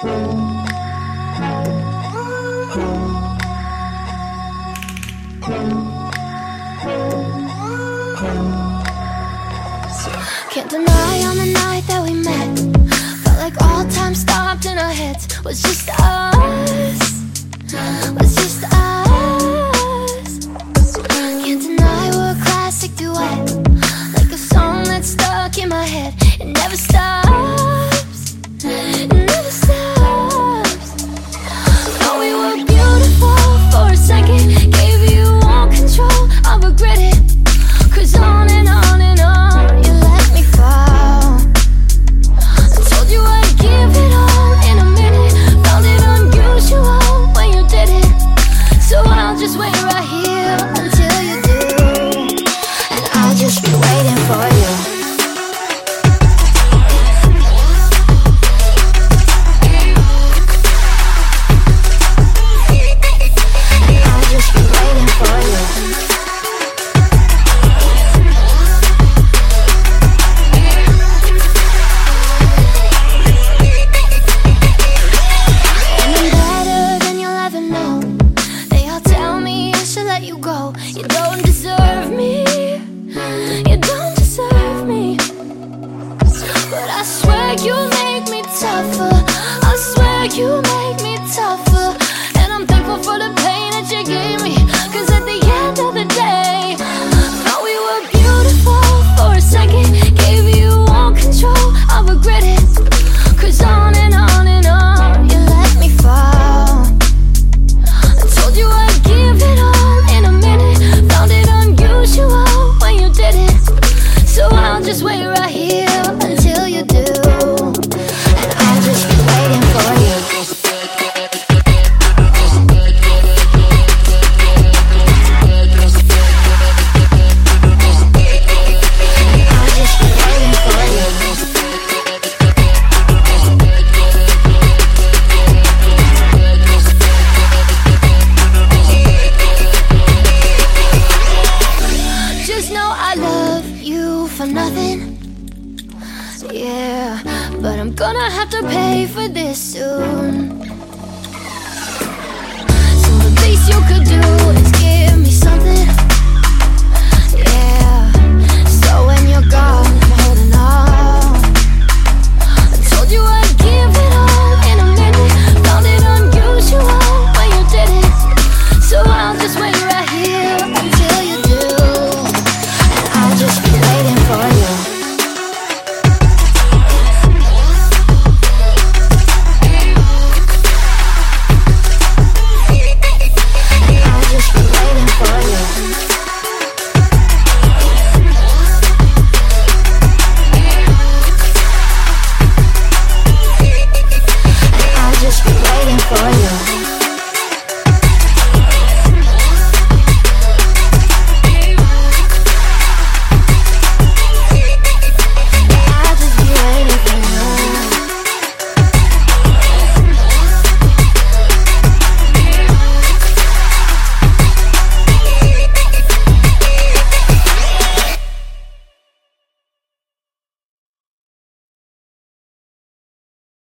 Can't deny on the night that we met. Felt like all time stopped in our heads. Was just us. made me tough. Yeah, but I'm gonna have to pay for this soon.